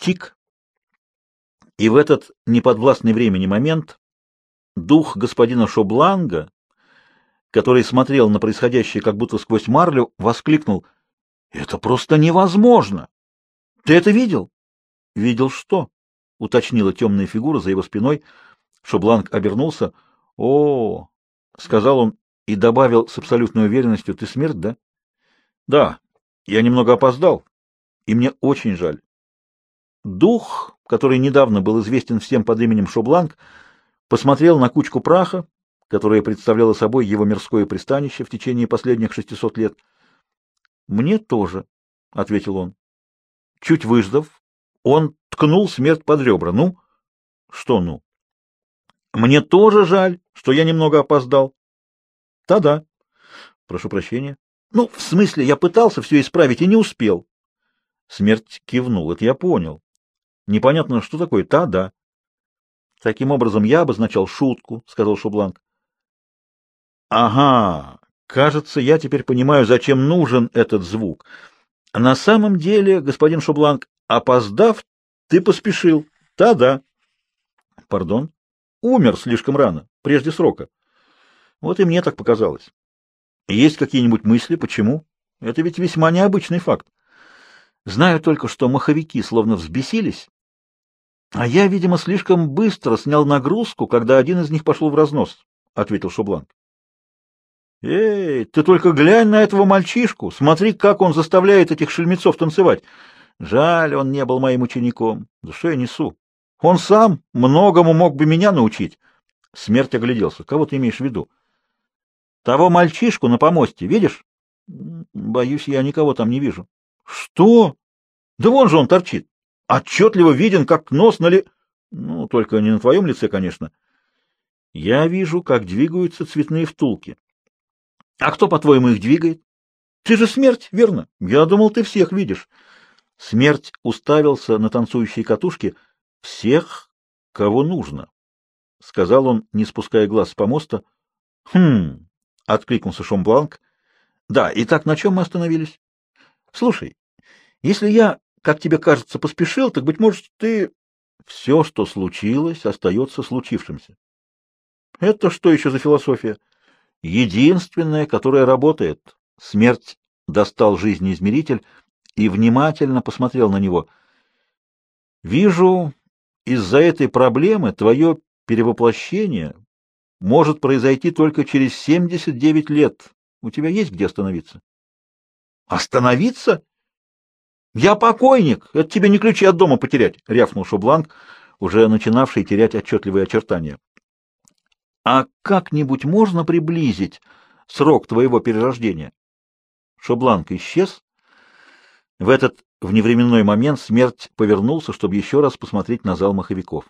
Тик. И в этот неподвластный времени момент дух господина Шобланга, который смотрел на происходящее как будто сквозь марлю, воскликнул «Это просто невозможно! Ты это видел?» «Видел что?» — уточнила темная фигура за его спиной. Шобланг обернулся. «О!» — сказал он и добавил с абсолютной уверенностью. «Ты смерть, да?» «Да, я немного опоздал, и мне очень жаль». Дух, который недавно был известен всем под именем Шобланг, посмотрел на кучку праха, которая представляла собой его мирское пристанище в течение последних шестисот лет. «Мне тоже», — ответил он. Чуть выждав, он ткнул смерть под ребра. «Ну?» «Что «ну»?» «Мне тоже жаль, что я немного опоздал». «Да-да». «Прошу прощения». «Ну, в смысле, я пытался все исправить и не успел». Смерть кивнул. «Это я понял. Непонятно, что такое «та-да». Таким образом, я обозначал шутку, — сказал Шубланг. — Ага, кажется, я теперь понимаю, зачем нужен этот звук. На самом деле, господин Шубланг, опоздав, ты поспешил. Да-да. Пардон. Умер слишком рано, прежде срока. Вот и мне так показалось. Есть какие-нибудь мысли, почему? Это ведь весьма необычный факт. Знаю только, что маховики словно взбесились а я, видимо, слишком быстро снял нагрузку, когда один из них пошел в разнос, — ответил Шубланг. — Эй, ты только глянь на этого мальчишку, смотри, как он заставляет этих шельмецов танцевать. Жаль, он не был моим учеником. Да что я несу? Он сам многому мог бы меня научить. Смерть огляделся. Кого ты имеешь в виду? Того мальчишку на помосте, видишь? Боюсь, я никого там не вижу. Что? Да вон же он торчит отчетливо виден, как нос нали... Ну, только не на твоем лице, конечно. Я вижу, как двигаются цветные втулки. А кто, по-твоему, их двигает? Ты же смерть, верно? Я думал, ты всех видишь. Смерть уставился на танцующие катушки. Всех, кого нужно, — сказал он, не спуская глаз с помоста. — Хм, — откликнулся Шомбланк. — Да, и так на чем мы остановились? — Слушай, если я как тебе кажется, поспешил, так, быть может, ты... Все, что случилось, остается случившимся. Это что еще за философия? Единственная, которая работает. Смерть достал жизнеизмеритель и внимательно посмотрел на него. Вижу, из-за этой проблемы твое перевоплощение может произойти только через 79 лет. У тебя есть где остановиться? Остановиться? «Я покойник! Это тебе не ключи от дома потерять!» — рявкнул Шобланг, уже начинавший терять отчетливые очертания. «А как-нибудь можно приблизить срок твоего перерождения?» Шобланг исчез. В этот вневременной момент смерть повернулся, чтобы еще раз посмотреть на зал маховиков.